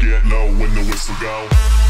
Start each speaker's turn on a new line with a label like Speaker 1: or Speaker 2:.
Speaker 1: get low when the whistle go.